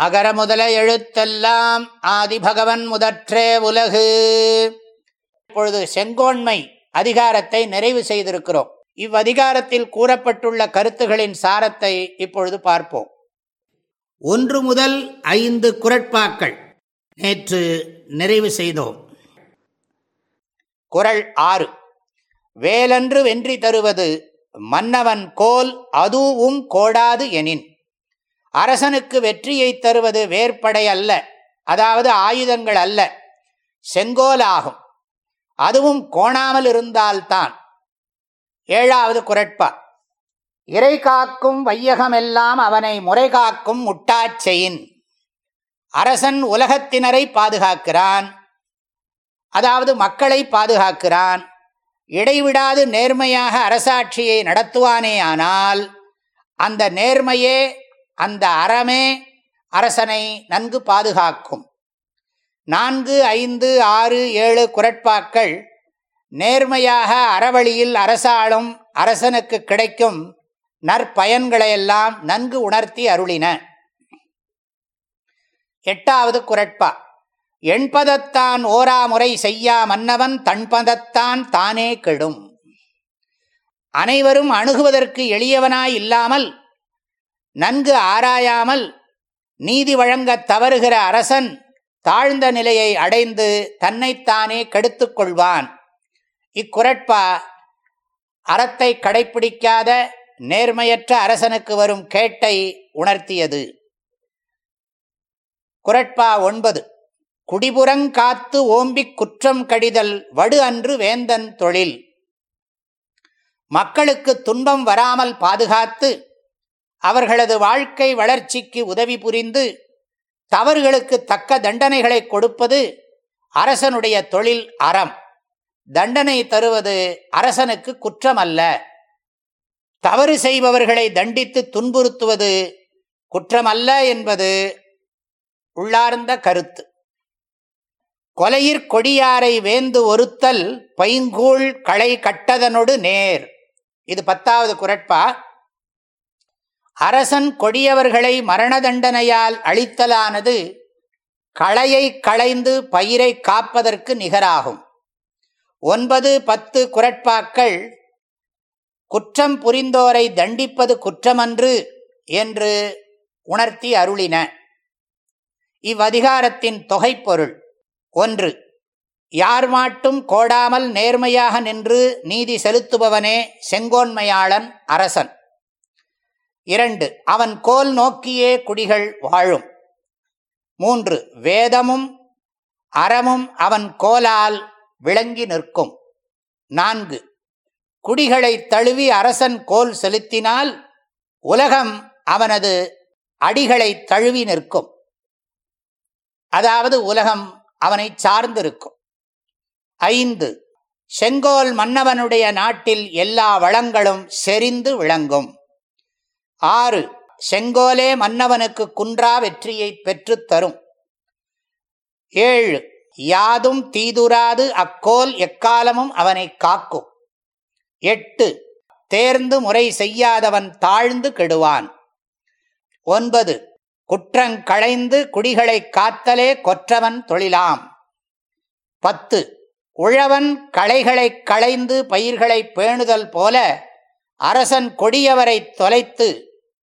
அகர முதல எழுத்தெல்லாம் ஆதிபகவன் முதற்றே உலகு. இப்பொழுது செங்கோன்மை அதிகாரத்தை நிறைவு செய்திருக்கிறோம். இவ்வதிகாரத்தில் கூறப்பட்டுள்ள கருத்துகளின் சாரத்தை இப்பொழுது பார்ப்போம். ஒன்று முதல் ஐந்து குரட்பாக்கள் நேற்று நிறைவு செய்தோம். குரல் ஆறு. வேலன்று வென்றி தருவது மன்னவன் கோல் அதுவும் கோடாது எனின். அரசனுக்கு வெற்றியை தருவது வேற்படை அல்ல அதாவது ஆயுதங்கள் அல்ல செங்கோல் ஆகும். அதுவும் கோணாமல் இருந்தால்தான். ஏழாவது குரட்பா. இறை காக்கும் வையகமெல்லாம் அவனை முறை காக்கும் முட்டாச்செயின் அரசன் உலகத்தினரை பாதுகாக்கிறான். அதாவது மக்களை பாதுகாக்கிறான். இடைவிடாது நேர்மையாக அரசாட்சியை நடத்துவானே ஆனால் அந்த நேர்மையே அந்த அறமே அரசனை நன்கு பாதுகாக்கும். நான்கு ஐந்து ஆறு ஏழு குரட்பாக்கள் நேர்மையாக அறவழியில் அரசாளும் அரசனுக்கு கிடைக்கும் நற்பயன்களையெல்லாம் நன்கு உணர்த்தி அருளின. எட்டாவது குரட்பா. எண்பதத்தான் ஓராமுறை செய்யா மன்னவன் தன்பதத்தான் தானே கெடும். அனைவரும் அணுகுவதற்கு எளியவனாய் இல்லாமல் நன்கு ஆராயாமல் நீதி வழங்கத் தவறுகிற அரசன் தாழ்ந்த நிலையை அடைந்து தன்னைத்தானே கெடுத்து கொள்வான். இக்குரட்பா அறத்தை கடைப்பிடிக்காத நேர்மையற்ற அரசனுக்கு வரும் கேட்டை உணர்த்தியது. குரட்பா ஒன்பது குடிபுறங்காத்து ஓம்பிக் குற்றம் கடிதல் வடு அன்று வேந்தன் தொழில். மக்களுக்கு துன்பம் வராமல் பாதுகாத்து அவர்களது வாழ்க்கை வளர்ச்சிக்கு உதவி புரிந்து தவறுகளுக்கு தக்க தண்டனைகளை கொடுப்பது அரசனுடைய தொழில் அறம். தண்டனை தருவது அரசனுக்கு குற்றம் அல்ல தவறு செய்பவர்களை தண்டித்து துன்புறுத்துவது குற்றமல்ல என்பது உள்ளார்ந்த கருத்து. கொலையிற் கொடியாரை வேந்து ஒருத்தல் பைங்கூழ் களை கட்டதனொடு நேர். இது பத்தாவது குரட்பா. அரசன் கொடியவர்களை மரண தண்டனையால் அழித்தலானது களையை களைந்து பயிரை காப்பதற்கு நிகராகும். ஒன்பது பத்து குரட்பாக்கள் குற்றம் புரிந்தோரை தண்டிப்பது குற்றமன்று என்று உணர்த்தி அருளின. இவ்வதிகாரத்தின் தொகைப்பொருள் ஒன்று யார் மாட்டும் கோடாமல் நேர்மையாக நின்று நீதி செலுத்துபவனே செங்கோன்மையாளன் அரசன். இரண்டு அவன் கோல் நோக்கியே குடிகள் வாழும். மூன்று வேதமும் அறமும் அவன் கோலால் விளங்கி நிற்கும். நான்கு குடிகளை தழுவி அரசன் கோல் செலுத்தினால் உலகம் அவனது அடிகளை தழுவி நிற்கும். அதாவது உலகம் அவனை சார்ந்திருக்கும். ஐந்து செங்கோல் மன்னவனுடைய நாட்டில் எல்லா வளங்களும் செறிந்து விளங்கும். ஆறு செங்கோலே மன்னவனுக்கு குன்றா வெற்றியை பெற்றுத் தரும். ஏழு யாதும் தீதுராது அக்கோல் எக்காலமும் அவனை காக்கும். எட்டு தேர்ந்து முறை செய்யாதவன் தாழ்ந்து கெடுவான். ஒன்பது குற்றங்களைந்து குடிகளை காத்தலே கொற்றவன் தொழிலாம். பத்து உழவன் களைகளை களைந்து பயிர்களை பேணுதல் போல அரசன் கொடியவரை தொலைத்து